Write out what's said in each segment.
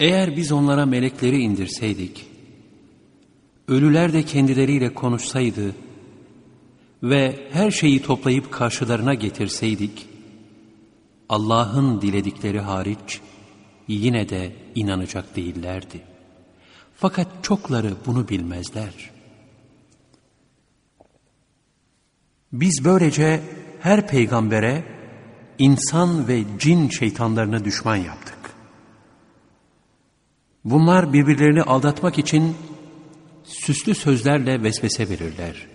Eğer biz onlara melekleri indirseydik, ölüler de kendileriyle konuşsaydı ve her şeyi toplayıp karşılarına getirseydik, Allah'ın diledikleri hariç yine de inanacak değillerdi. Fakat çokları bunu bilmezler. Biz böylece her peygambere insan ve cin şeytanlarını düşman yaptık. Bunlar birbirlerini aldatmak için süslü sözlerle vesvese verirler.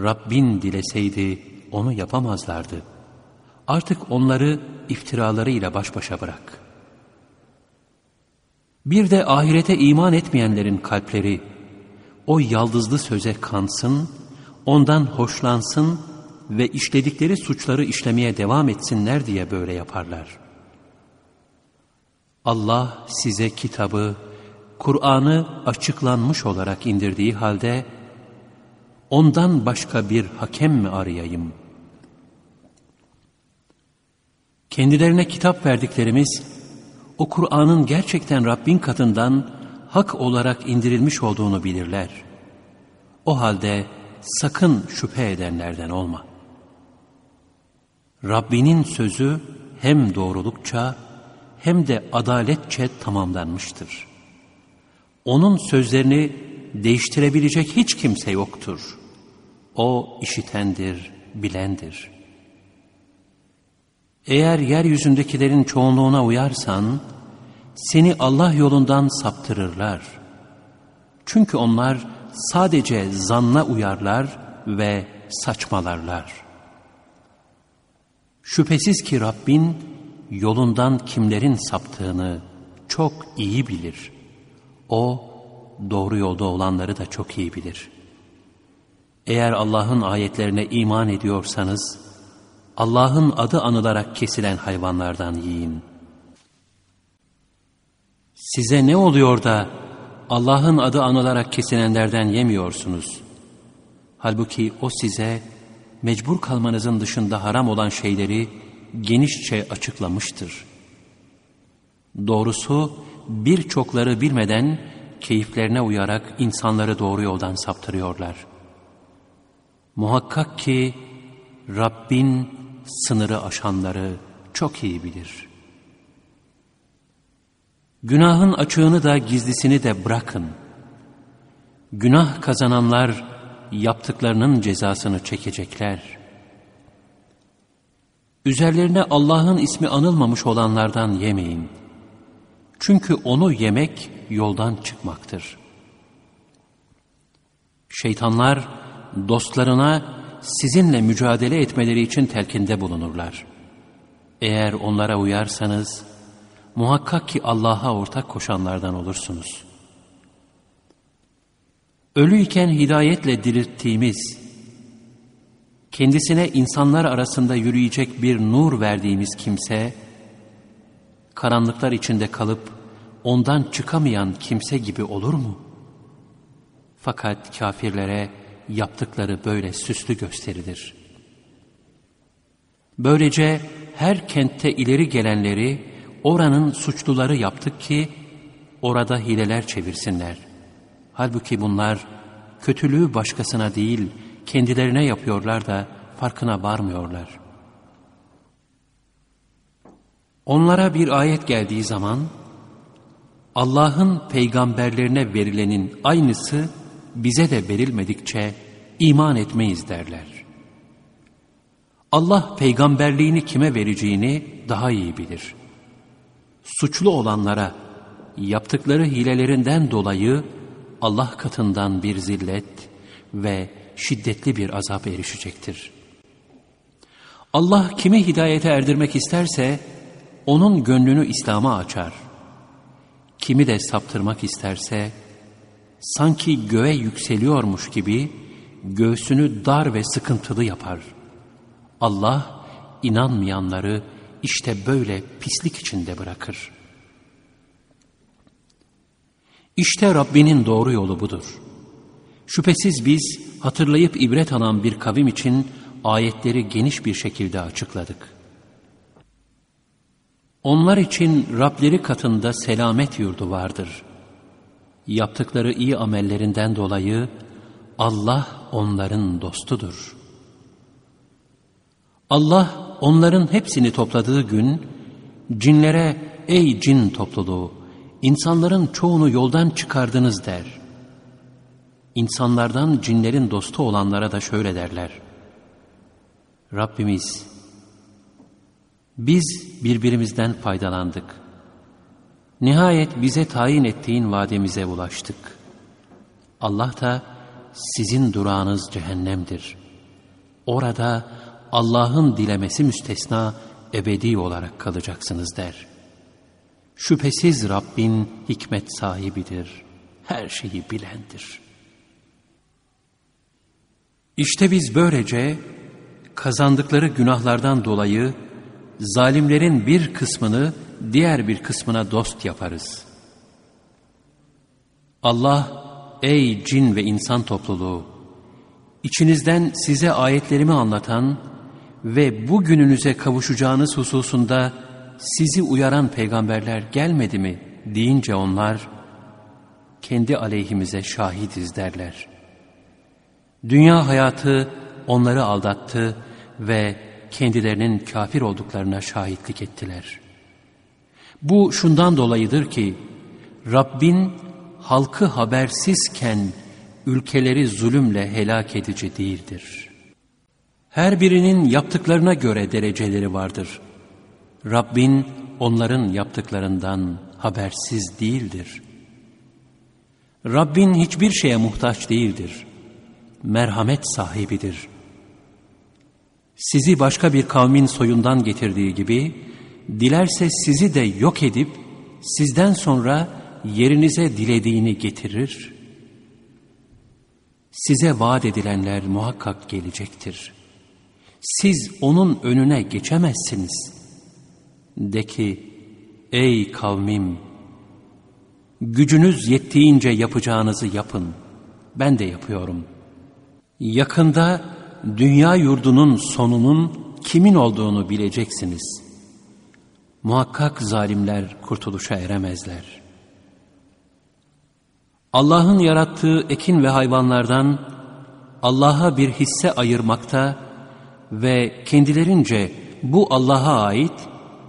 Rabbin dileseydi onu yapamazlardı. Artık onları iftiralarıyla baş başa bırak. Bir de ahirete iman etmeyenlerin kalpleri o yaldızlı söze kansın, ondan hoşlansın ve işledikleri suçları işlemeye devam etsinler diye böyle yaparlar. Allah size kitabı, Kur'an'ı açıklanmış olarak indirdiği halde ondan başka bir hakem mi arayayım? Kendilerine kitap verdiklerimiz o Kur'an'ın gerçekten Rabbin katından hak olarak indirilmiş olduğunu bilirler. O halde sakın şüphe edenlerden olma. Rabbinin sözü hem doğrulukça hem de adaletçe tamamlanmıştır. Onun sözlerini değiştirebilecek hiç kimse yoktur. O işitendir, bilendir. Eğer yeryüzündekilerin çoğunluğuna uyarsan, seni Allah yolundan saptırırlar. Çünkü onlar sadece zanna uyarlar ve saçmalarlar. Şüphesiz ki Rabbin yolundan kimlerin saptığını çok iyi bilir. O doğru yolda olanları da çok iyi bilir. Eğer Allah'ın ayetlerine iman ediyorsanız, Allah'ın adı anılarak kesilen hayvanlardan yiyin. Size ne oluyor da Allah'ın adı anılarak kesilenlerden yemiyorsunuz? Halbuki o size mecbur kalmanızın dışında haram olan şeyleri genişçe açıklamıştır. Doğrusu birçokları bilmeden keyiflerine uyarak insanları doğru yoldan saptırıyorlar. Muhakkak ki Rabbin sınırı aşanları çok iyi bilir. Günahın açığını da gizlisini de bırakın. Günah kazananlar yaptıklarının cezasını çekecekler.'' Üzerlerine Allah'ın ismi anılmamış olanlardan yemeyin. Çünkü onu yemek yoldan çıkmaktır. Şeytanlar dostlarına sizinle mücadele etmeleri için telkinde bulunurlar. Eğer onlara uyarsanız muhakkak ki Allah'a ortak koşanlardan olursunuz. Ölüyken hidayetle dirilttiğimiz kendisine insanlar arasında yürüyecek bir nur verdiğimiz kimse, karanlıklar içinde kalıp ondan çıkamayan kimse gibi olur mu? Fakat kafirlere yaptıkları böyle süslü gösterilir. Böylece her kentte ileri gelenleri oranın suçluları yaptık ki orada hileler çevirsinler. Halbuki bunlar kötülüğü başkasına değil, kendilerine yapıyorlar da farkına varmıyorlar. Onlara bir ayet geldiği zaman Allah'ın peygamberlerine verilenin aynısı bize de verilmedikçe iman etmeyiz derler. Allah peygamberliğini kime vereceğini daha iyi bilir. Suçlu olanlara yaptıkları hilelerinden dolayı Allah katından bir zillet ve şiddetli bir azap erişecektir. Allah kimi hidayete erdirmek isterse onun gönlünü İslam'a açar. Kimi de saptırmak isterse sanki göğe yükseliyormuş gibi göğsünü dar ve sıkıntılı yapar. Allah inanmayanları işte böyle pislik içinde bırakır. İşte Rabbinin doğru yolu budur. Şüphesiz biz hatırlayıp ibret alan bir kavim için ayetleri geniş bir şekilde açıkladık. Onlar için Rableri katında selamet yurdu vardır. Yaptıkları iyi amellerinden dolayı Allah onların dostudur. Allah onların hepsini topladığı gün cinlere ey cin topluluğu insanların çoğunu yoldan çıkardınız der. İnsanlardan cinlerin dostu olanlara da şöyle derler. Rabbimiz biz birbirimizden faydalandık. Nihayet bize tayin ettiğin vademize ulaştık. Allah da sizin durağınız cehennemdir. Orada Allah'ın dilemesi müstesna ebedi olarak kalacaksınız der. Şüphesiz Rabbin hikmet sahibidir, her şeyi bilendir. İşte biz böylece kazandıkları günahlardan dolayı zalimlerin bir kısmını diğer bir kısmına dost yaparız. Allah, ey cin ve insan topluluğu, içinizden size ayetlerimi anlatan ve bu gününüze kavuşacağınız hususunda sizi uyaran peygamberler gelmedi mi deyince onlar, kendi aleyhimize şahidiz derler. Dünya hayatı onları aldattı ve kendilerinin kafir olduklarına şahitlik ettiler. Bu şundan dolayıdır ki Rabbin halkı habersizken ülkeleri zulümle helak edici değildir. Her birinin yaptıklarına göre dereceleri vardır. Rabbin onların yaptıklarından habersiz değildir. Rabbin hiçbir şeye muhtaç değildir. Merhamet sahibidir. Sizi başka bir kavmin soyundan getirdiği gibi, dilerse sizi de yok edip, sizden sonra yerinize dilediğini getirir. Size vaat edilenler muhakkak gelecektir. Siz onun önüne geçemezsiniz. De ki, ey kavmim, gücünüz yettiğince yapacağınızı yapın. Ben de yapıyorum. Yakında dünya yurdunun sonunun kimin olduğunu bileceksiniz. Muhakkak zalimler kurtuluşa eremezler. Allah'ın yarattığı ekin ve hayvanlardan Allah'a bir hisse ayırmakta ve kendilerince bu Allah'a ait,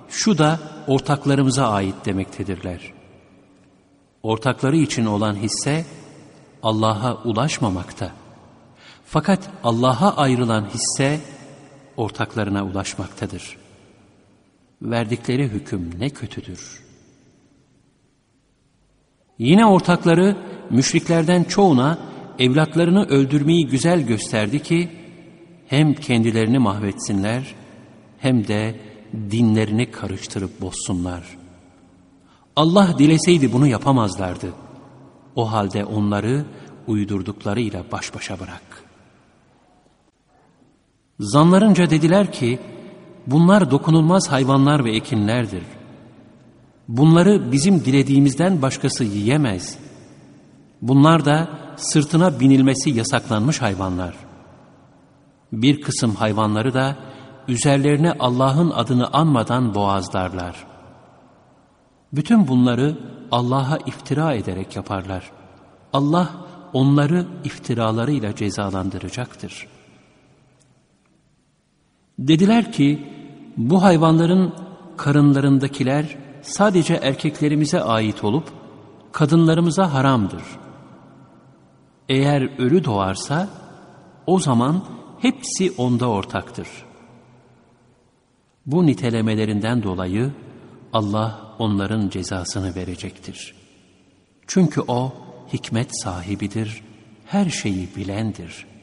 şu da ortaklarımıza ait demektedirler. Ortakları için olan hisse Allah'a ulaşmamakta. Fakat Allah'a ayrılan hisse ortaklarına ulaşmaktadır. Verdikleri hüküm ne kötüdür. Yine ortakları müşriklerden çoğuna evlatlarını öldürmeyi güzel gösterdi ki hem kendilerini mahvetsinler hem de dinlerini karıştırıp bozsunlar. Allah dileseydi bunu yapamazlardı. O halde onları uydurduklarıyla baş başa bırak. Zanlarınca dediler ki, bunlar dokunulmaz hayvanlar ve ekinlerdir. Bunları bizim dilediğimizden başkası yiyemez. Bunlar da sırtına binilmesi yasaklanmış hayvanlar. Bir kısım hayvanları da üzerlerine Allah'ın adını anmadan boğazlarlar. Bütün bunları Allah'a iftira ederek yaparlar. Allah onları iftiralarıyla cezalandıracaktır.'' Dediler ki bu hayvanların karınlarındakiler sadece erkeklerimize ait olup kadınlarımıza haramdır. Eğer ölü doğarsa o zaman hepsi onda ortaktır. Bu nitelemelerinden dolayı Allah onların cezasını verecektir. Çünkü O hikmet sahibidir, her şeyi bilendir.''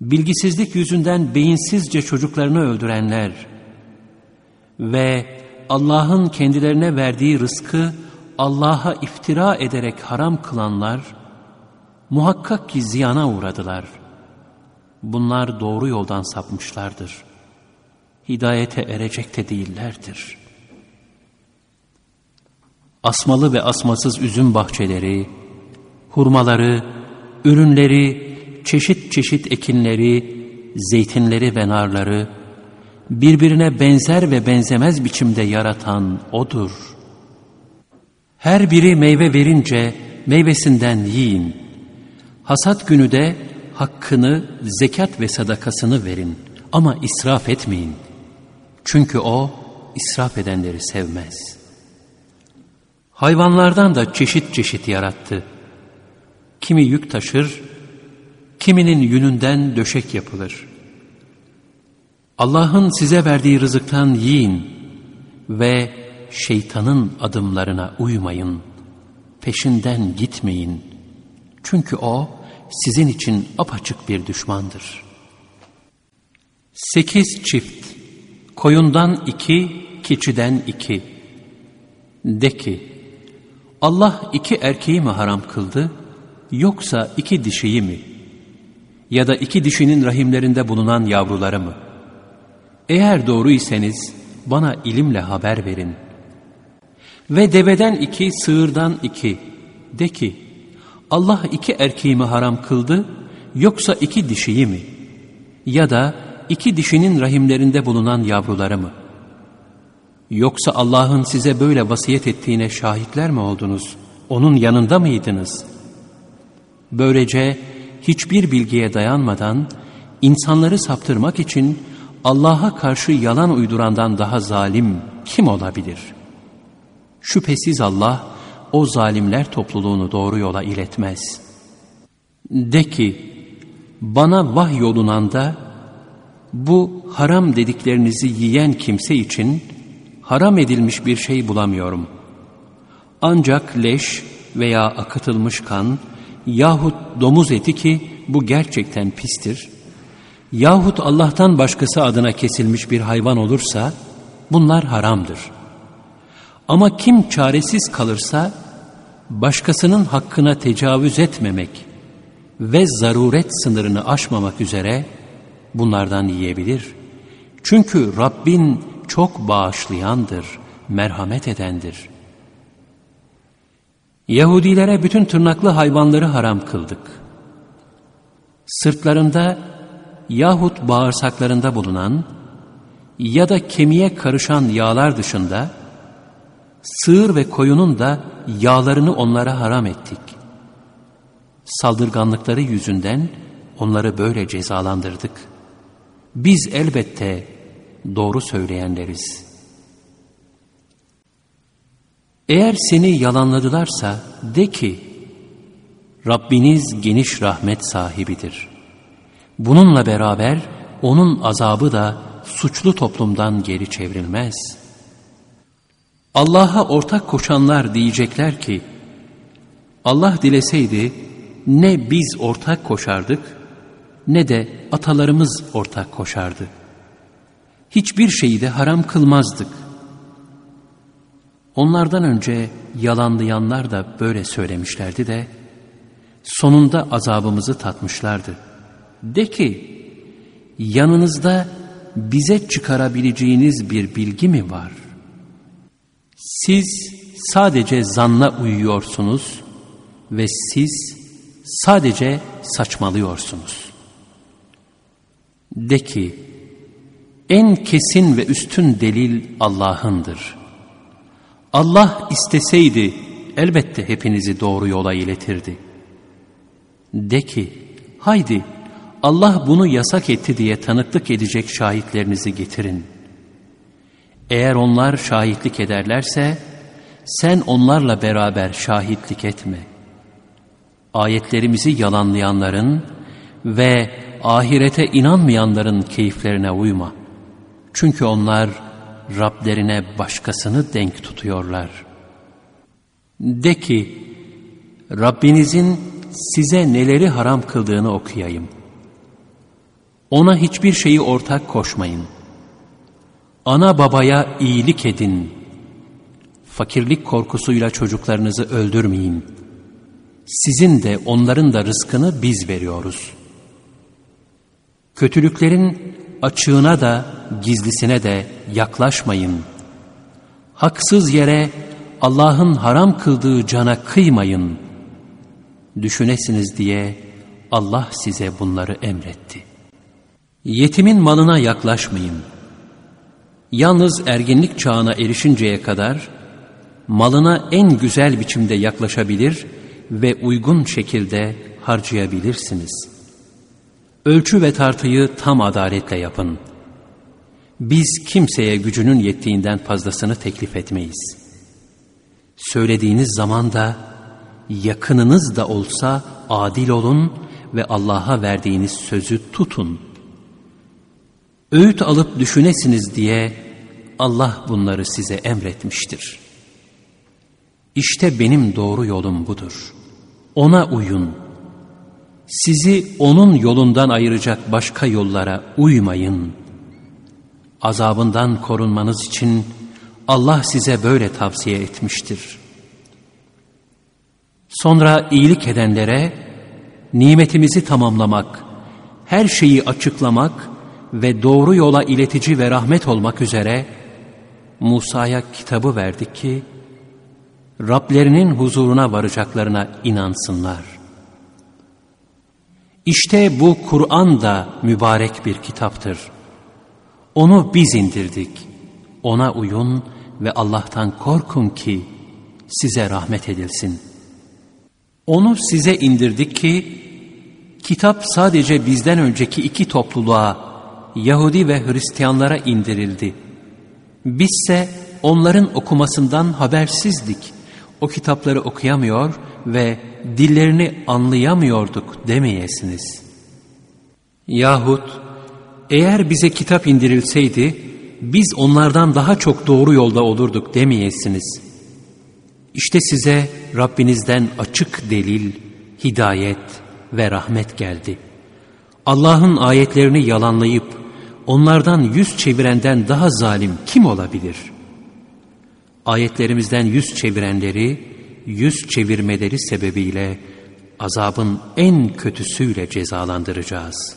Bilgisizlik yüzünden beyinsizce çocuklarını öldürenler ve Allah'ın kendilerine verdiği rızkı Allah'a iftira ederek haram kılanlar muhakkak ki ziyana uğradılar. Bunlar doğru yoldan sapmışlardır. Hidayete erecek de değillerdir. Asmalı ve asmasız üzüm bahçeleri, hurmaları, ürünleri, çeşit çeşit ekinleri, zeytinleri ve narları, birbirine benzer ve benzemez biçimde yaratan O'dur. Her biri meyve verince meyvesinden yiyin. Hasat günü de hakkını, zekat ve sadakasını verin ama israf etmeyin. Çünkü O israf edenleri sevmez. Hayvanlardan da çeşit çeşit yarattı. Kimi yük taşır, kiminin yününden döşek yapılır. Allah'ın size verdiği rızıktan yiyin ve şeytanın adımlarına uymayın. Peşinden gitmeyin. Çünkü o sizin için apaçık bir düşmandır. Sekiz çift, koyundan iki, keçiden iki. De ki, Allah iki erkeği mi haram kıldı, yoksa iki dişiyi mi? Ya da iki dişinin rahimlerinde bulunan yavruları mı? Eğer doğruysanız bana ilimle haber verin. Ve deveden iki, sığırdan iki. De ki, Allah iki erkeği mi haram kıldı, yoksa iki dişiyi mi? Ya da iki dişinin rahimlerinde bulunan yavruları mı? Yoksa Allah'ın size böyle vasiyet ettiğine şahitler mi oldunuz? Onun yanında mıydınız? Böylece hiçbir bilgiye dayanmadan insanları saptırmak için Allah'a karşı yalan uydurandan daha zalim kim olabilir? Şüphesiz Allah o zalimler topluluğunu doğru yola iletmez. De ki, bana vahyolunan da bu haram dediklerinizi yiyen kimse için haram edilmiş bir şey bulamıyorum. Ancak leş veya akıtılmış kan yahut domuz eti ki bu gerçekten pistir, yahut Allah'tan başkası adına kesilmiş bir hayvan olursa bunlar haramdır. Ama kim çaresiz kalırsa başkasının hakkına tecavüz etmemek ve zaruret sınırını aşmamak üzere bunlardan yiyebilir. Çünkü Rabbin çok bağışlayandır, merhamet edendir. Yahudilere bütün tırnaklı hayvanları haram kıldık. Sırtlarında yahut bağırsaklarında bulunan ya da kemiğe karışan yağlar dışında sığır ve koyunun da yağlarını onlara haram ettik. Saldırganlıkları yüzünden onları böyle cezalandırdık. Biz elbette doğru söyleyenleriz. Eğer seni yalanladılarsa de ki, Rabbiniz geniş rahmet sahibidir. Bununla beraber onun azabı da suçlu toplumdan geri çevrilmez. Allah'a ortak koşanlar diyecekler ki, Allah dileseydi ne biz ortak koşardık ne de atalarımız ortak koşardı. Hiçbir şeyi de haram kılmazdık. Onlardan önce yalanlayanlar da böyle söylemişlerdi de sonunda azabımızı tatmışlardı. De ki yanınızda bize çıkarabileceğiniz bir bilgi mi var? Siz sadece zanla uyuyorsunuz ve siz sadece saçmalıyorsunuz. De ki, en kesin ve üstün delil Allah'ındır. Allah isteseydi elbette hepinizi doğru yola iletirdi. De ki, haydi Allah bunu yasak etti diye tanıklık edecek şahitlerinizi getirin. Eğer onlar şahitlik ederlerse, sen onlarla beraber şahitlik etme. Ayetlerimizi yalanlayanların ve ahirete inanmayanların keyiflerine uyma. Çünkü onlar Rablerine başkasını denk tutuyorlar. De ki, Rabbinizin size neleri haram kıldığını okuyayım. Ona hiçbir şeyi ortak koşmayın. Ana babaya iyilik edin. Fakirlik korkusuyla çocuklarınızı öldürmeyin. Sizin de onların da rızkını biz veriyoruz. Kötülüklerin açığına da gizlisine de yaklaşmayın. Haksız yere Allah'ın haram kıldığı cana kıymayın. Düşünesiniz diye Allah size bunları emretti. Yetimin malına yaklaşmayın. Yalnız erginlik çağına erişinceye kadar malına en güzel biçimde yaklaşabilir ve uygun şekilde harcayabilirsiniz. Ölçü ve tartıyı tam adaletle yapın. Biz kimseye gücünün yettiğinden fazlasını teklif etmeyiz. Söylediğiniz zaman da yakınınız da olsa adil olun ve Allah'a verdiğiniz sözü tutun. Öğüt alıp düşünesiniz diye Allah bunları size emretmiştir. İşte benim doğru yolum budur. Ona uyun. Sizi onun yolundan ayıracak başka yollara uymayın. Azabından korunmanız için Allah size böyle tavsiye etmiştir. Sonra iyilik edenlere nimetimizi tamamlamak, her şeyi açıklamak ve doğru yola iletici ve rahmet olmak üzere Musa'ya kitabı verdik ki Rablerinin huzuruna varacaklarına inansınlar. İşte bu Kur'an da mübarek bir kitaptır. Onu biz indirdik. Ona uyun ve Allah'tan korkun ki size rahmet edilsin. Onu size indirdik ki kitap sadece bizden önceki iki topluluğa Yahudi ve Hristiyanlara indirildi. Bizse onların okumasından habersizdik. O kitapları okuyamıyor ve dillerini anlayamıyorduk demeyesiniz. Yahut eğer bize kitap indirilseydi biz onlardan daha çok doğru yolda olurduk demeyesiniz. İşte size Rabbinizden açık delil, hidayet ve rahmet geldi. Allah'ın ayetlerini yalanlayıp onlardan yüz çevirenden daha zalim kim olabilir? Ayetlerimizden yüz çevirenleri, yüz çevirmeleri sebebiyle azabın en kötüsüyle cezalandıracağız.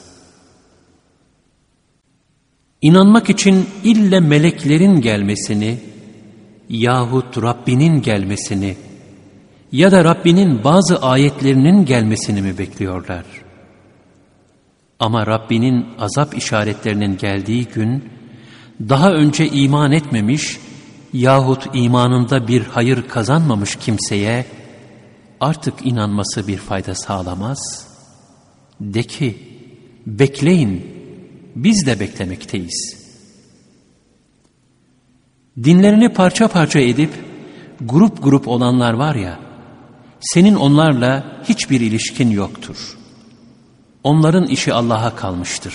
İnanmak için ille meleklerin gelmesini yahut Rabbinin gelmesini ya da Rabbinin bazı ayetlerinin gelmesini mi bekliyorlar?'' Ama Rabbinin azap işaretlerinin geldiği gün daha önce iman etmemiş yahut imanında bir hayır kazanmamış kimseye artık inanması bir fayda sağlamaz. De ki bekleyin biz de beklemekteyiz. Dinlerini parça parça edip grup grup olanlar var ya senin onlarla hiçbir ilişkin yoktur.'' Onların işi Allah'a kalmıştır.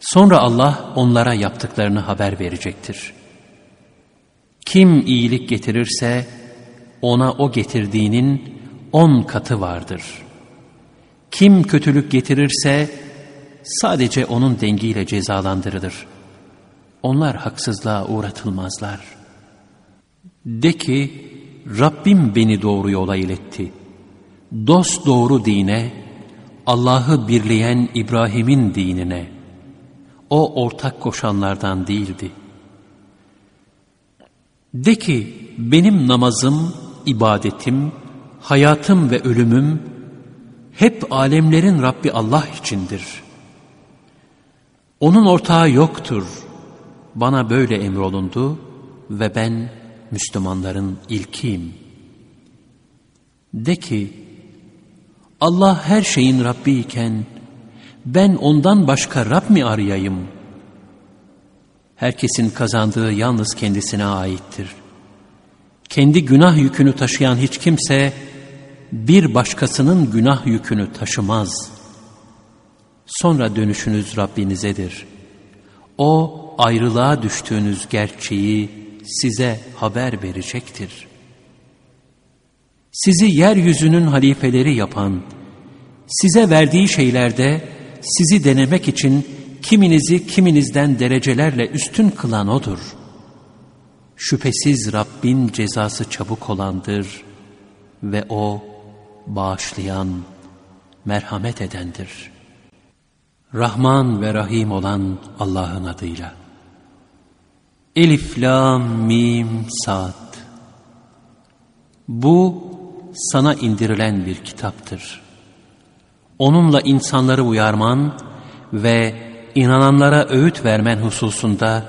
Sonra Allah onlara yaptıklarını haber verecektir. Kim iyilik getirirse ona o getirdiğinin on katı vardır. Kim kötülük getirirse sadece onun dengiyle cezalandırılır. Onlar haksızlığa uğratılmazlar. De ki Rabbim beni doğru yola iletti. Dost doğru dine, Allah'ı birleyen İbrahim'in dinine, o ortak koşanlardan değildi. De ki, benim namazım, ibadetim, hayatım ve ölümüm, hep alemlerin Rabbi Allah içindir. Onun ortağı yoktur. Bana böyle emrolundu ve ben Müslümanların ilkiyim. De ki, Allah her şeyin Rabbi iken ben ondan başka Rab mi arayayım? Herkesin kazandığı yalnız kendisine aittir. Kendi günah yükünü taşıyan hiç kimse bir başkasının günah yükünü taşımaz. Sonra dönüşünüz Rabbinizedir. O ayrılığa düştüğünüz gerçeği size haber verecektir.'' sizi yeryüzünün halifeleri yapan, size verdiği şeylerde sizi denemek için kiminizi kiminizden derecelerle üstün kılan O'dur. Şüphesiz Rabbin cezası çabuk olandır ve O bağışlayan, merhamet edendir. Rahman ve Rahim olan Allah'ın adıyla. Elif, Lam, Mim, Sad. Bu sana indirilen bir kitaptır. Onunla insanları uyarman ve inananlara öğüt vermen hususunda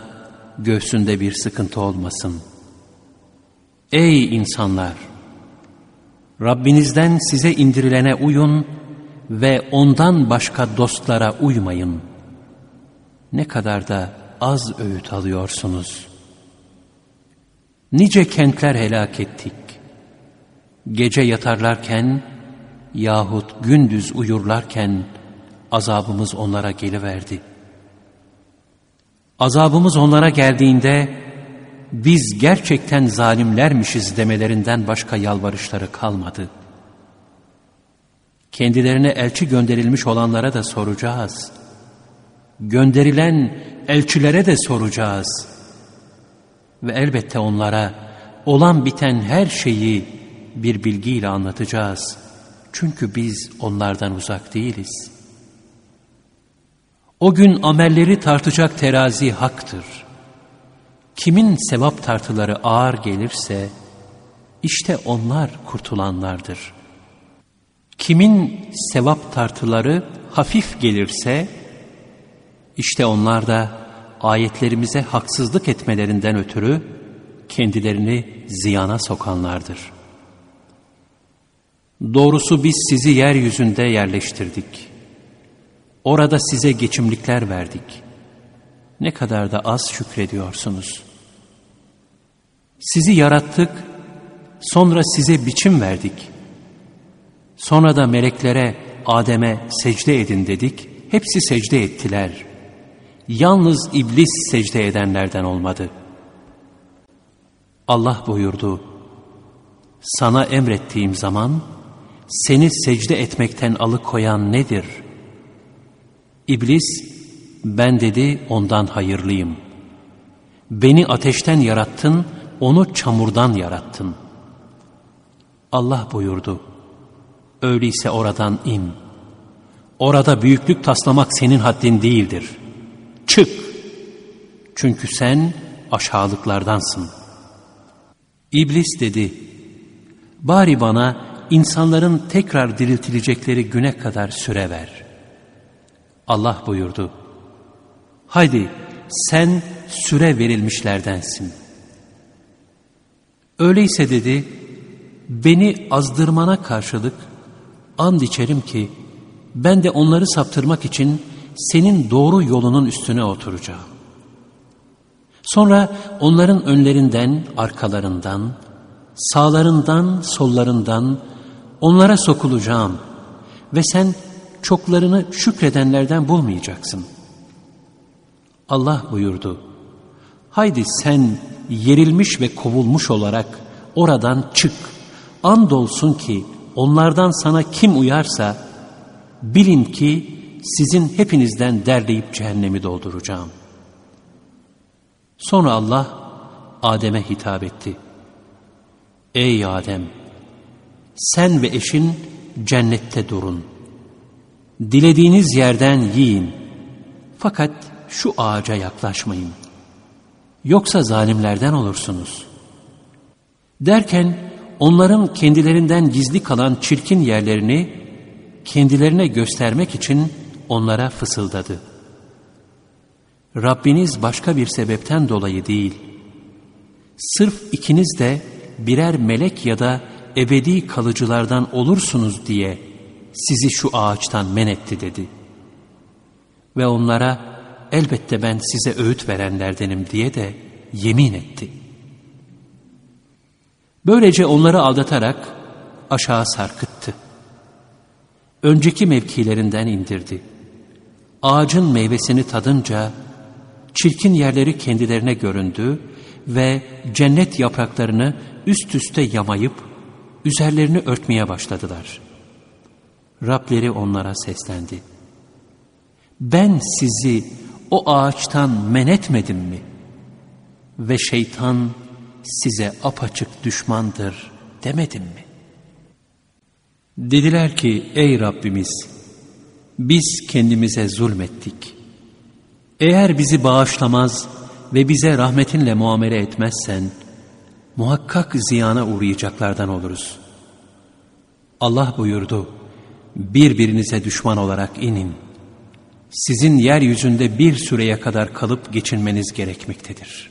göğsünde bir sıkıntı olmasın. Ey insanlar! Rabbinizden size indirilene uyun ve ondan başka dostlara uymayın. Ne kadar da az öğüt alıyorsunuz. Nice kentler helak ettik. Gece yatarlarken yahut gündüz uyurlarken azabımız onlara geliverdi. Azabımız onlara geldiğinde biz gerçekten zalimlermişiz demelerinden başka yalvarışları kalmadı. Kendilerine elçi gönderilmiş olanlara da soracağız. Gönderilen elçilere de soracağız. Ve elbette onlara olan biten her şeyi bir bilgiyle anlatacağız. Çünkü biz onlardan uzak değiliz. O gün amelleri tartacak terazi haktır. Kimin sevap tartıları ağır gelirse, işte onlar kurtulanlardır. Kimin sevap tartıları hafif gelirse, işte onlar da ayetlerimize haksızlık etmelerinden ötürü kendilerini ziyana sokanlardır. Doğrusu biz sizi yeryüzünde yerleştirdik. Orada size geçimlikler verdik. Ne kadar da az şükrediyorsunuz. Sizi yarattık, sonra size biçim verdik. Sonra da meleklere, Adem'e secde edin dedik. Hepsi secde ettiler. Yalnız iblis secde edenlerden olmadı. Allah buyurdu, sana emrettiğim zaman seni secde etmekten alıkoyan nedir? İblis, ben dedi ondan hayırlıyım. Beni ateşten yarattın, onu çamurdan yarattın. Allah buyurdu, öyleyse oradan in. Orada büyüklük taslamak senin haddin değildir. Çık! Çünkü sen aşağılıklardansın. İblis dedi, bari bana insanların tekrar diriltilecekleri güne kadar süre ver. Allah buyurdu, haydi sen süre verilmişlerdensin. Öyleyse dedi, beni azdırmana karşılık and içerim ki ben de onları saptırmak için senin doğru yolunun üstüne oturacağım. Sonra onların önlerinden, arkalarından, sağlarından, sollarından onlara sokulacağım ve sen çoklarını şükredenlerden bulmayacaksın. Allah buyurdu, haydi sen yerilmiş ve kovulmuş olarak oradan çık. Andolsun ki onlardan sana kim uyarsa bilin ki sizin hepinizden derleyip cehennemi dolduracağım. Sonra Allah Adem'e hitap etti. Ey Adem! Sen ve eşin cennette durun. Dilediğiniz yerden yiyin. Fakat şu ağaca yaklaşmayın. Yoksa zalimlerden olursunuz. Derken onların kendilerinden gizli kalan çirkin yerlerini kendilerine göstermek için onlara fısıldadı. Rabbiniz başka bir sebepten dolayı değil, sırf ikiniz de birer melek ya da ebedi kalıcılardan olursunuz diye sizi şu ağaçtan men etti dedi. Ve onlara elbette ben size öğüt verenlerdenim diye de yemin etti. Böylece onları aldatarak aşağı sarkıttı. Önceki mevkilerinden indirdi. Ağacın meyvesini tadınca çirkin yerleri kendilerine göründü ve cennet yapraklarını üst üste yamayıp üzerlerini örtmeye başladılar. Rableri onlara seslendi. Ben sizi o ağaçtan men etmedim mi? Ve şeytan size apaçık düşmandır demedim mi? Dediler ki ey Rabbimiz biz kendimize zulmettik. Eğer bizi bağışlamaz ve bize rahmetinle muamele etmezsen muhakkak ziyana uğrayacaklardan oluruz. Allah buyurdu birbirinize düşman olarak inin. sizin yeryüzünde bir süreye kadar kalıp geçinmeniz gerekmektedir.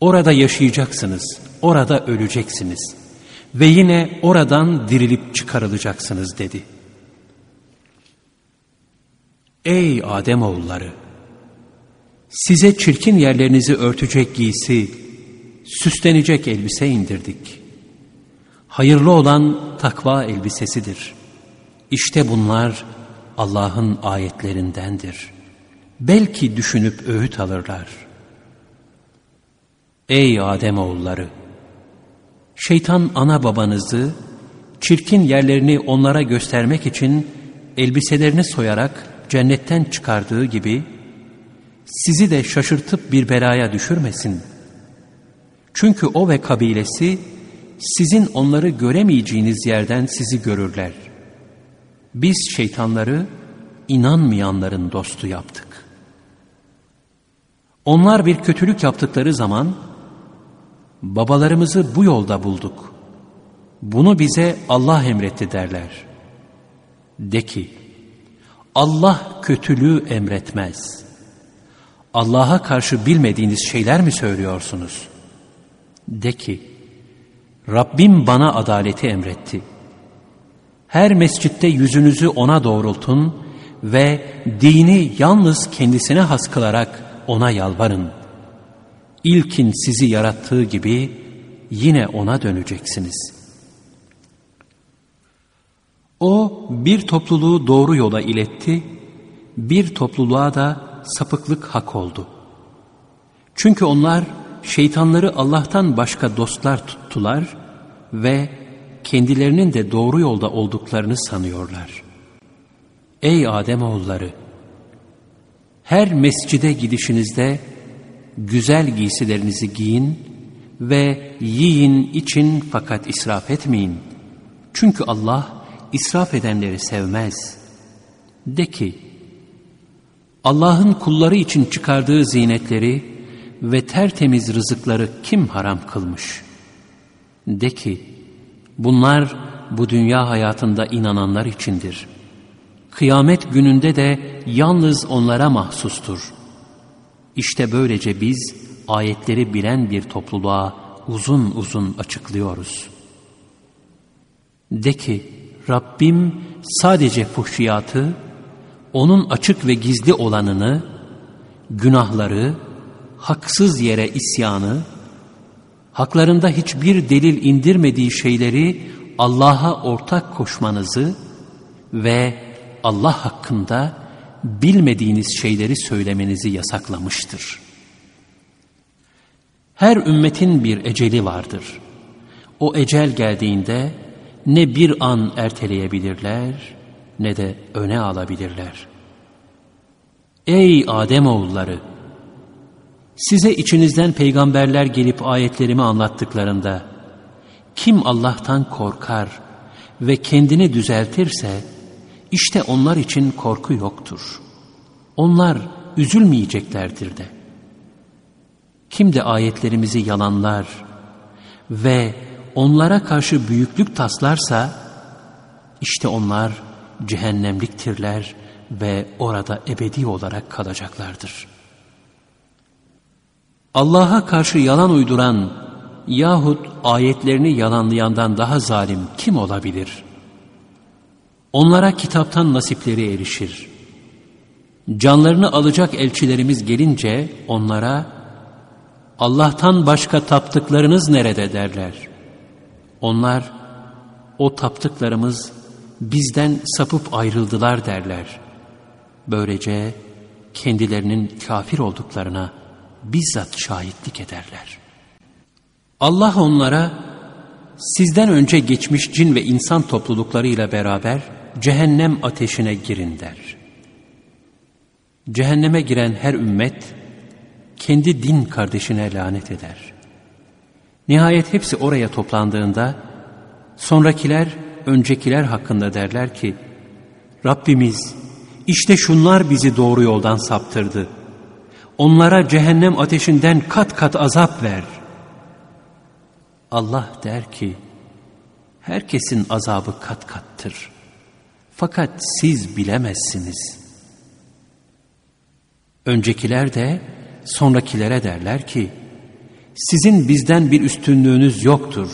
Orada yaşayacaksınız, orada öleceksiniz ve yine oradan dirilip çıkarılacaksınız dedi. Ey Ademoğulları! Size çirkin yerlerinizi örtecek giysi, süslenecek elbise indirdik. Hayırlı olan takva elbisesidir. İşte bunlar Allah'ın ayetlerindendir. Belki düşünüp öğüt alırlar. Ey Adem oğulları! Şeytan ana babanızı çirkin yerlerini onlara göstermek için elbiselerini soyarak cennetten çıkardığı gibi sizi de şaşırtıp bir belaya düşürmesin. Çünkü o ve kabilesi sizin onları göremeyeceğiniz yerden sizi görürler. Biz şeytanları inanmayanların dostu yaptık. Onlar bir kötülük yaptıkları zaman babalarımızı bu yolda bulduk. Bunu bize Allah emretti derler. De ki, Allah kötülüğü emretmez. Allah'a karşı bilmediğiniz şeyler mi söylüyorsunuz? De ki, Rabbim bana adaleti emretti. Her mescitte yüzünüzü ona doğrultun ve dini yalnız kendisine has kılarak ona yalvarın. İlkin sizi yarattığı gibi yine ona döneceksiniz. O bir topluluğu doğru yola iletti, bir topluluğa da sapıklık hak oldu. Çünkü onlar şeytanları Allah'tan başka dostlar tuttular ve kendilerinin de doğru yolda olduklarını sanıyorlar. Ey Ademoğulları! Her mescide gidişinizde güzel giysilerinizi giyin ve yiyin için fakat israf etmeyin. Çünkü Allah israf edenleri sevmez. De ki, Allah'ın kulları için çıkardığı zinetleri ve tertemiz rızıkları kim haram kılmış? De ki, bunlar bu dünya hayatında inananlar içindir. Kıyamet gününde de yalnız onlara mahsustur. İşte böylece biz ayetleri bilen bir topluluğa uzun uzun açıklıyoruz. De ki, Rabbim sadece fuhşiyatı, onun açık ve gizli olanını, günahları, haksız yere isyanı, haklarında hiçbir delil indirmediği şeyleri Allah'a ortak koşmanızı ve Allah hakkında bilmediğiniz şeyleri söylemenizi yasaklamıştır. Her ümmetin bir eceli vardır. O ecel geldiğinde ne bir an erteleyebilirler ne de öne alabilirler. Ey Ademoğulları! Size içinizden peygamberler gelip ayetlerimi anlattıklarında kim Allah'tan korkar ve kendini düzeltirse işte onlar için korku yoktur. Onlar üzülmeyeceklerdir de. Kim de ayetlerimizi yalanlar ve onlara karşı büyüklük taslarsa işte onlar cehennemliktirler ve orada ebedi olarak kalacaklardır.'' Allah'a karşı yalan uyduran yahut ayetlerini yalanlayandan daha zalim kim olabilir? Onlara kitaptan nasipleri erişir. Canlarını alacak elçilerimiz gelince onlara Allah'tan başka taptıklarınız nerede derler. Onlar o taptıklarımız bizden sapıp ayrıldılar derler. Böylece kendilerinin kafir olduklarına bizzat şahitlik ederler. Allah onlara sizden önce geçmiş cin ve insan topluluklarıyla beraber cehennem ateşine girin der. Cehenneme giren her ümmet kendi din kardeşine lanet eder. Nihayet hepsi oraya toplandığında sonrakiler öncekiler hakkında derler ki Rabbimiz işte şunlar bizi doğru yoldan saptırdı. Onlara cehennem ateşinden kat kat azap ver. Allah der ki, herkesin azabı kat kattır. Fakat siz bilemezsiniz. Öncekiler de sonrakilere derler ki, sizin bizden bir üstünlüğünüz yoktur.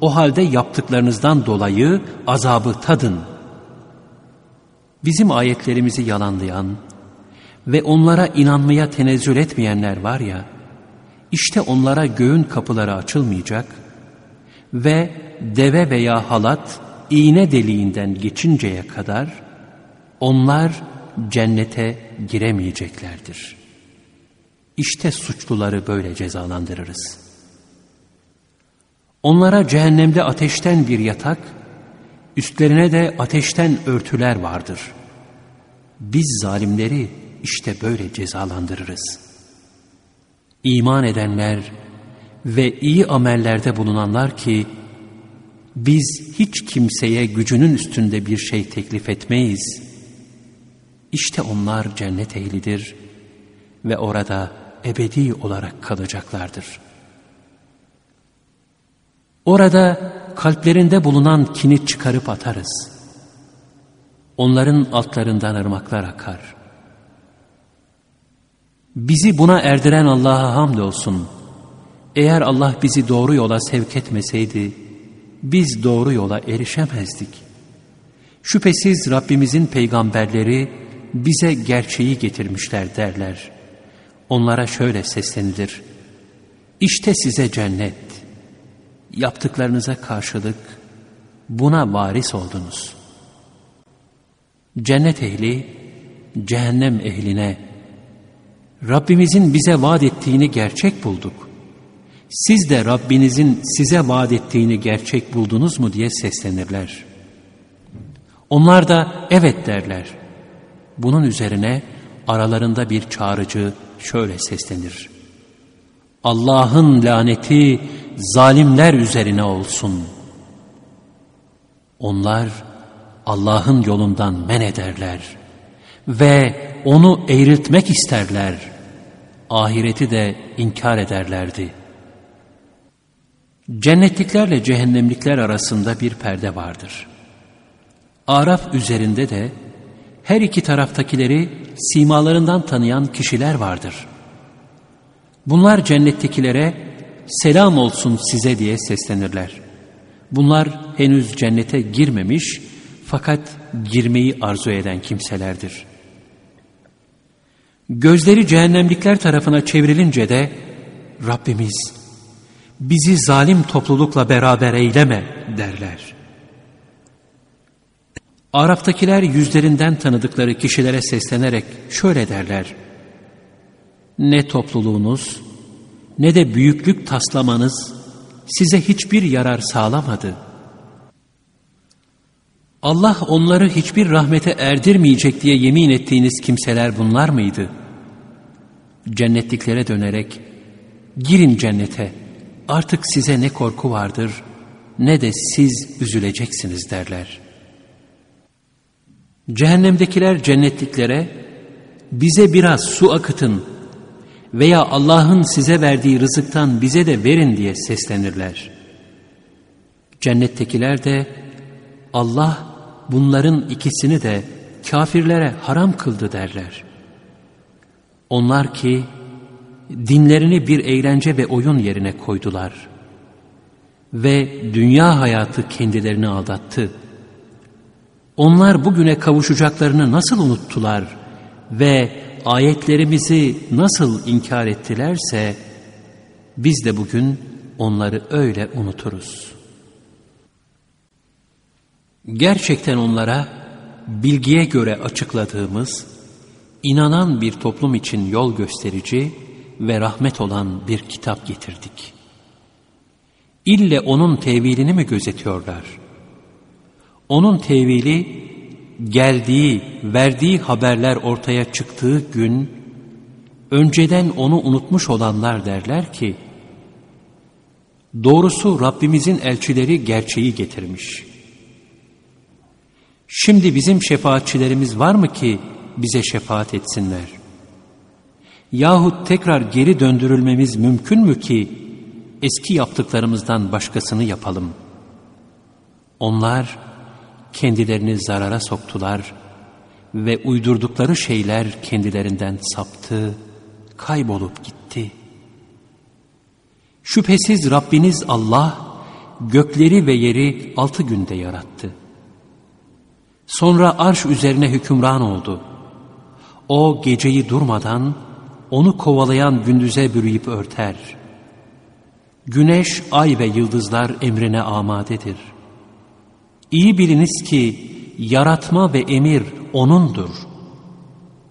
O halde yaptıklarınızdan dolayı azabı tadın. Bizim ayetlerimizi yalanlayan ve onlara inanmaya tenezzül etmeyenler var ya, işte onlara göğün kapıları açılmayacak ve deve veya halat iğne deliğinden geçinceye kadar onlar cennete giremeyeceklerdir. İşte suçluları böyle cezalandırırız. Onlara cehennemde ateşten bir yatak, üstlerine de ateşten örtüler vardır. Biz zalimleri işte böyle cezalandırırız. İman edenler ve iyi amellerde bulunanlar ki, biz hiç kimseye gücünün üstünde bir şey teklif etmeyiz. İşte onlar cennet ehlidir ve orada ebedi olarak kalacaklardır. Orada kalplerinde bulunan kini çıkarıp atarız. Onların altlarından ırmaklar akar. Bizi buna erdiren Allah'a hamdolsun. Eğer Allah bizi doğru yola sevk etmeseydi, biz doğru yola erişemezdik. Şüphesiz Rabbimizin peygamberleri bize gerçeği getirmişler derler. Onlara şöyle seslenilir. İşte size cennet. Yaptıklarınıza karşılık buna varis oldunuz. Cennet ehli, cehennem ehline, Rabbimizin bize vaat ettiğini gerçek bulduk. Siz de Rabbinizin size vaat ettiğini gerçek buldunuz mu diye seslenirler. Onlar da evet derler. Bunun üzerine aralarında bir çağrıcı şöyle seslenir. Allah'ın laneti zalimler üzerine olsun. Onlar Allah'ın yolundan men ederler ve onu eğriltmek isterler. Ahireti de inkar ederlerdi. Cennetliklerle cehennemlikler arasında bir perde vardır. Araf üzerinde de her iki taraftakileri simalarından tanıyan kişiler vardır. Bunlar cennettekilere selam olsun size diye seslenirler. Bunlar henüz cennete girmemiş fakat girmeyi arzu eden kimselerdir. Gözleri cehennemlikler tarafına çevrilince de Rabbimiz bizi zalim toplulukla beraber eyleme derler. Arap'takiler yüzlerinden tanıdıkları kişilere seslenerek şöyle derler. Ne topluluğunuz ne de büyüklük taslamanız size hiçbir yarar sağlamadı. Allah onları hiçbir rahmete erdirmeyecek diye yemin ettiğiniz kimseler bunlar mıydı? Cennetliklere dönerek, girin cennete, artık size ne korku vardır ne de siz üzüleceksiniz derler. Cehennemdekiler cennetliklere bize biraz su akıtın veya Allah'ın size verdiği rızıktan bize de verin diye seslenirler. Cennettekiler de Allah bunların ikisini de kafirlere haram kıldı derler. Onlar ki dinlerini bir eğlence ve oyun yerine koydular. Ve dünya hayatı kendilerini aldattı. Onlar bugüne kavuşacaklarını nasıl unuttular ve ayetlerimizi nasıl inkar ettilerse biz de bugün onları öyle unuturuz. Gerçekten onlara bilgiye göre açıkladığımız, inanan bir toplum için yol gösterici ve rahmet olan bir kitap getirdik. İlle onun tevilini mi gözetiyorlar? Onun tevili geldiği, verdiği haberler ortaya çıktığı gün önceden onu unutmuş olanlar derler ki doğrusu Rabbimizin elçileri gerçeği getirmiş. Şimdi bizim şefaatçilerimiz var mı ki bize şefaat etsinler? Yahut tekrar geri döndürülmemiz mümkün mü ki eski yaptıklarımızdan başkasını yapalım? Onlar kendilerini zarara soktular ve uydurdukları şeyler kendilerinden saptı, kaybolup gitti. Şüphesiz Rabbiniz Allah gökleri ve yeri altı günde yarattı. Sonra arş üzerine hükümran oldu. O geceyi durmadan onu kovalayan gündüze bürüyüp örter. Güneş, ay ve yıldızlar emrine amadedir. İyi biliniz ki yaratma ve emir O'nundur.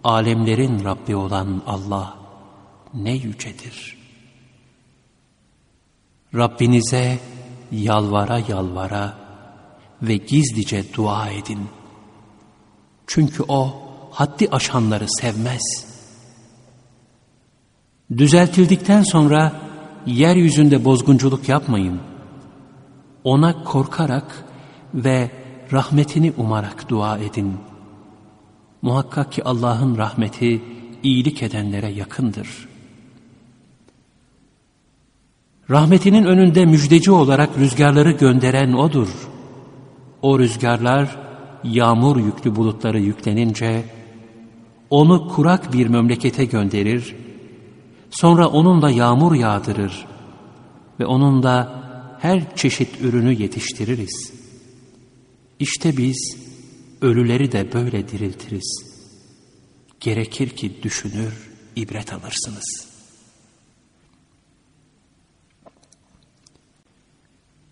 Alemlerin Rabbi olan Allah ne yücedir. Rabbinize yalvara yalvara ve gizlice dua edin. Çünkü O haddi aşanları sevmez. Düzeltildikten sonra yeryüzünde bozgunculuk yapmayın. Ona korkarak ve rahmetini umarak dua edin. Muhakkak ki Allah'ın rahmeti iyilik edenlere yakındır. Rahmetinin önünde müjdeci olarak rüzgarları gönderen O'dur. O rüzgarlar yağmur yüklü bulutları yüklenince onu kurak bir memlekete gönderir, sonra onunla yağmur yağdırır ve onunla her çeşit ürünü yetiştiririz. İşte biz ölüleri de böyle diriltiriz. Gerekir ki düşünür, ibret alırsınız.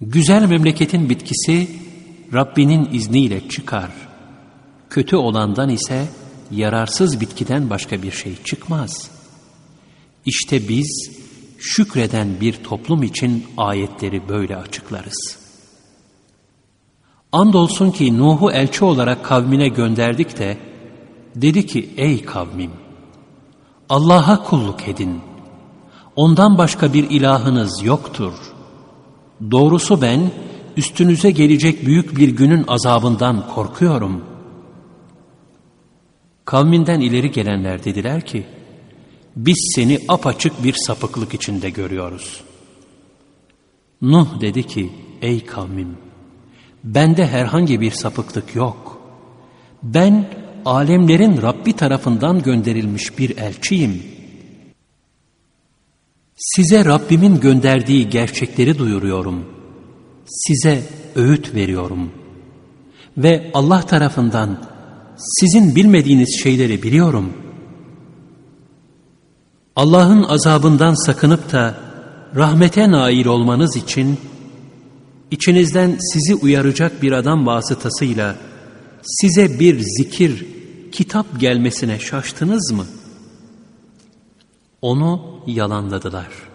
Güzel memleketin bitkisi Rabbinin izniyle çıkar. Kötü olandan ise yararsız bitkiden başka bir şey çıkmaz. İşte biz şükreden bir toplum için ayetleri böyle açıklarız. Andolsun ki Nuh'u elçi olarak kavmine gönderdik de dedi ki ey kavmim Allah'a kulluk edin. Ondan başka bir ilahınız yoktur. Doğrusu ben üstünüze gelecek büyük bir günün azabından korkuyorum. Kavminden ileri gelenler dediler ki, biz seni apaçık bir sapıklık içinde görüyoruz. Nuh dedi ki, ey kavmim, bende herhangi bir sapıklık yok. Ben alemlerin Rabbi tarafından gönderilmiş bir elçiyim. Size Rabbimin gönderdiği gerçekleri duyuruyorum.'' Size öğüt veriyorum. Ve Allah tarafından sizin bilmediğiniz şeyleri biliyorum. Allah'ın azabından sakınıp da rahmete nail olmanız için içinizden sizi uyaracak bir adam vasıtasıyla size bir zikir, kitap gelmesine şaştınız mı? Onu yalanladılar.''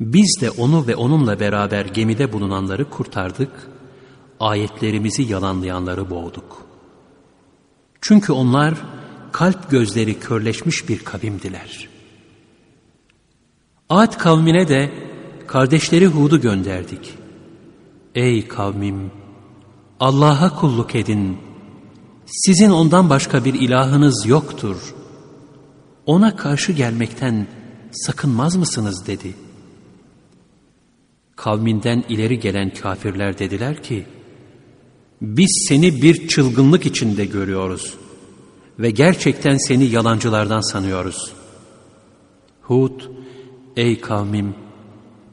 Biz de onu ve onunla beraber gemide bulunanları kurtardık, ayetlerimizi yalanlayanları boğduk. Çünkü onlar kalp gözleri körleşmiş bir kavimdiler. Ad kavmine de kardeşleri Hud'u gönderdik. Ey kavmim! Allah'a kulluk edin. Sizin ondan başka bir ilahınız yoktur. Ona karşı gelmekten sakınmaz mısınız dedi.'' Kavminden ileri gelen kafirler dediler ki, biz seni bir çılgınlık içinde görüyoruz ve gerçekten seni yalancılardan sanıyoruz. Hud, ey kavmim,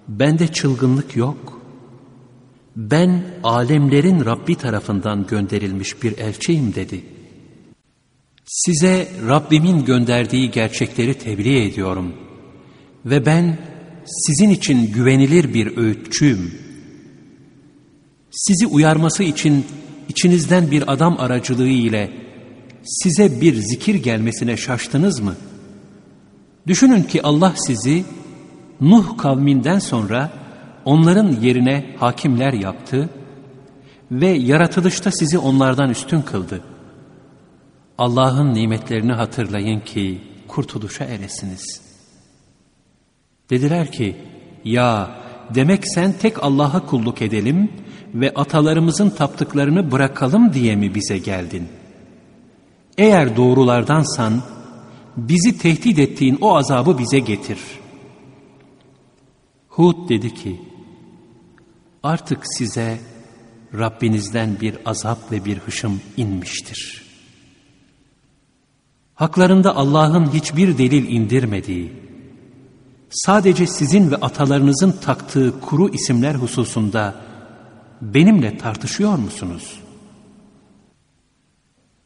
bende çılgınlık yok. Ben alemlerin Rabbi tarafından gönderilmiş bir elçiyim dedi. Size Rabbimin gönderdiği gerçekleri tebliğ ediyorum ve ben sizin için güvenilir bir öğütçüyüm. Sizi uyarması için içinizden bir adam aracılığı ile size bir zikir gelmesine şaştınız mı? Düşünün ki Allah sizi Nuh kavminden sonra onların yerine hakimler yaptı ve yaratılışta sizi onlardan üstün kıldı. Allah'ın nimetlerini hatırlayın ki kurtuluşa eresiniz.'' Dediler ki ya demek sen tek Allah'a kulluk edelim ve atalarımızın taptıklarını bırakalım diye mi bize geldin? Eğer doğrulardansan bizi tehdit ettiğin o azabı bize getir. Hud dedi ki artık size Rabbinizden bir azap ve bir hışım inmiştir. Haklarında Allah'ın hiçbir delil indirmediği, sadece sizin ve atalarınızın taktığı kuru isimler hususunda benimle tartışıyor musunuz?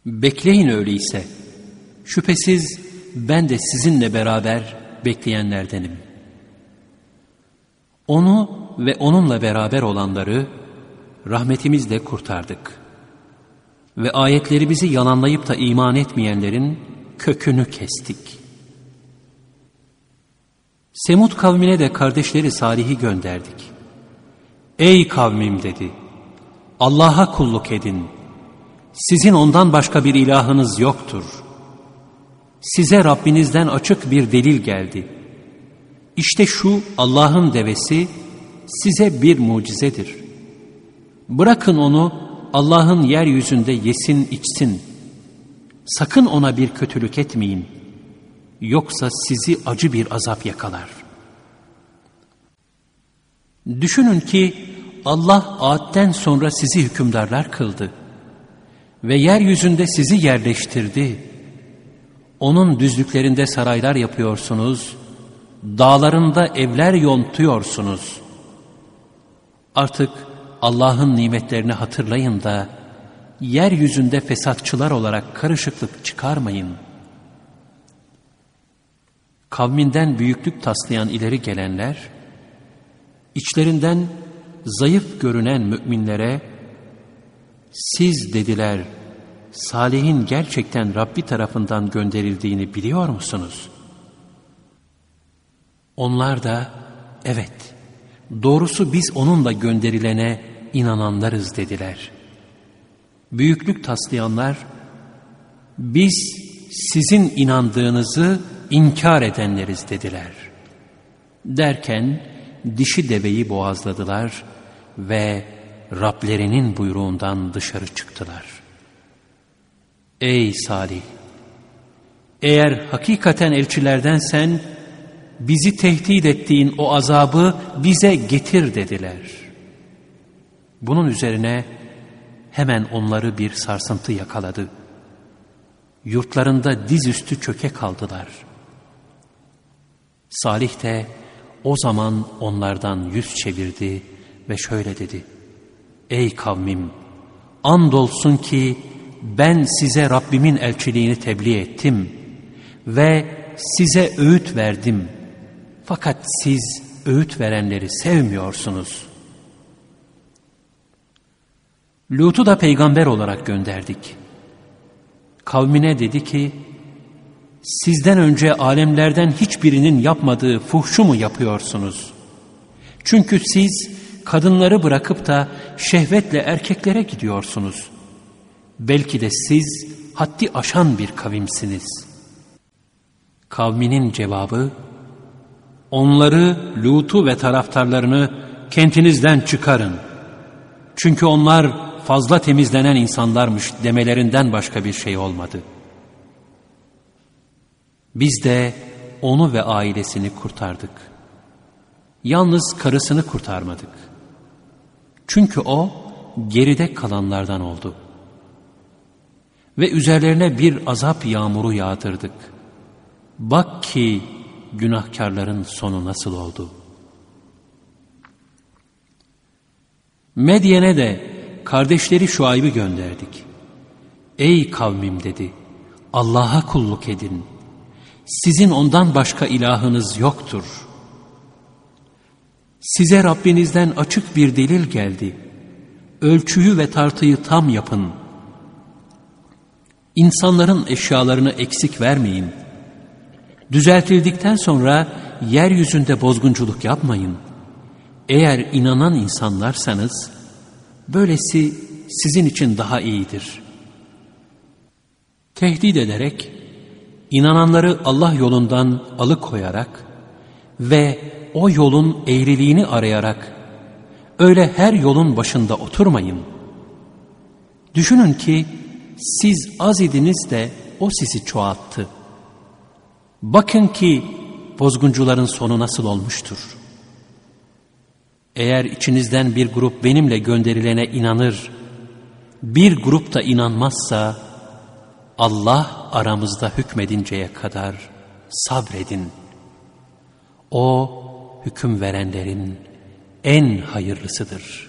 Bekleyin öyleyse. Şüphesiz ben de sizinle beraber bekleyenlerdenim. Onu ve onunla beraber olanları rahmetimizle kurtardık. Ve ayetlerimizi yalanlayıp da iman etmeyenlerin kökünü kestik. Semud kavmine de kardeşleri Salih'i gönderdik. Ey kavmim dedi, Allah'a kulluk edin. Sizin ondan başka bir ilahınız yoktur. Size Rabbinizden açık bir delil geldi. İşte şu Allah'ın devesi size bir mucizedir. Bırakın onu Allah'ın yeryüzünde yesin içsin. Sakın ona bir kötülük etmeyin. Yoksa sizi acı bir azap yakalar. Düşünün ki Allah aatten sonra sizi hükümdarlar kıldı ve yeryüzünde sizi yerleştirdi. Onun düzlüklerinde saraylar yapıyorsunuz, dağlarında evler yontuyorsunuz. Artık Allah'ın nimetlerini hatırlayın da yeryüzünde fesatçılar olarak karışıklık çıkarmayın. Kavminden büyüklük taslayan ileri gelenler, içlerinden zayıf görünen müminlere, siz dediler, Salih'in gerçekten Rabbi tarafından gönderildiğini biliyor musunuz? Onlar da, evet, doğrusu biz onunla gönderilene inananlarız dediler. Büyüklük taslayanlar, biz sizin inandığınızı inkar edenleriz dediler. Derken dişi deveyi boğazladılar ve Rablerinin buyruğundan dışarı çıktılar. Ey Salih! Eğer hakikaten elçilerdensen bizi tehdit ettiğin o azabı bize getir dediler. Bunun üzerine hemen onları bir sarsıntı yakaladı. Yurtlarında dizüstü çöke kaldılar. Salih de o zaman onlardan yüz çevirdi ve şöyle dedi. Ey kavmim! Andolsun ki ben size Rabbimin elçiliğini tebliğ ettim ve size öğüt verdim.'' Fakat siz öğüt verenleri sevmiyorsunuz. Lut'u da peygamber olarak gönderdik. Kavmine dedi ki, sizden önce alemlerden hiçbirinin yapmadığı fuhşu mu yapıyorsunuz? Çünkü siz kadınları bırakıp da şehvetle erkeklere gidiyorsunuz. Belki de siz haddi aşan bir kavimsiniz. Kavminin cevabı, Onları, Lut'u ve taraftarlarını kentinizden çıkarın. Çünkü onlar fazla temizlenen insanlarmış demelerinden başka bir şey olmadı. Biz de onu ve ailesini kurtardık. Yalnız karısını kurtarmadık. Çünkü o geride kalanlardan oldu. Ve üzerlerine bir azap yağmuru yağdırdık. Bak ki günahkarların sonu nasıl oldu? Medyen'e de kardeşleri Şuayb'i gönderdik. Ey kavmim dedi, Allah'a kulluk edin. Sizin ondan başka ilahınız yoktur. Size Rabbinizden açık bir delil geldi. Ölçüyü ve tartıyı tam yapın. İnsanların eşyalarını eksik vermeyin.'' Düzeltildikten sonra yeryüzünde bozgunculuk yapmayın. Eğer inanan insanlarsanız böylesi sizin için daha iyidir. Tehdit ederek inananları Allah yolundan alıkoyarak ve o yolun eğriliğini arayarak öyle her yolun başında oturmayın. Düşünün ki siz az idiniz de o sizi çoğalttı. Bakın ki bozguncuların sonu nasıl olmuştur. Eğer içinizden bir grup benimle gönderilene inanır, bir grup da inanmazsa Allah aramızda hükmedinceye kadar sabredin. O hüküm verenlerin en hayırlısıdır.''